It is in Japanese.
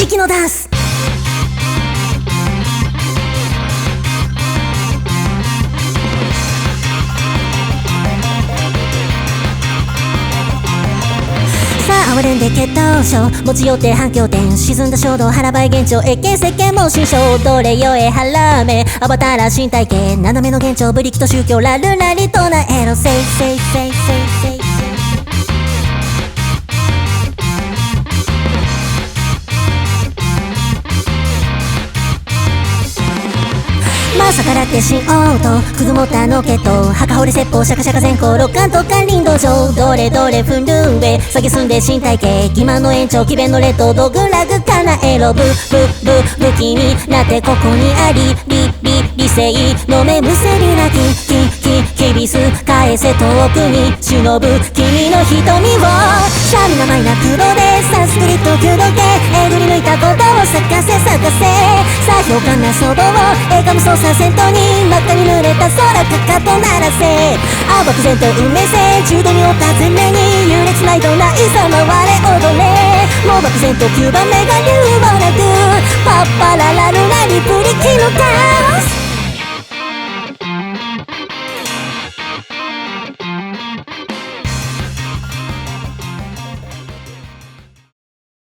息のダンス。さあ哀れんで決闘。症持ち寄って反響点沈んだ衝動腹ばい現状越見石鹸も新章どれよえ腹めアバターら身体系。斜めの現状ブリキと宗教。ラルラリとな。エロ。セイセイセイセイセイまさからってしようとくぐもったのけと墓掘り説法シャカシャカ前後六冠とか林道場どれどれふんるんべ下げすんで身体系欺瞞の延長詭弁のレッドドグラグかなエロブブブ武器になってここにありリリ理性の目むせびなききききびす返せ遠くに忍ぶ君の瞳をシャミなマイな黒でサンスクリット弓道系えぐり抜いたことを咲かせ咲かせ。さあ評価なそぼを映画無操作戦闘に真っ赤に濡れた空かかと鳴らせ青漠然と運命線中度におった前面に優劣ないどないさまわれ踊れもう漠然と9番目が言うもなくパッパララルラリプリキのタ